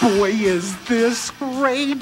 Boy, is this great!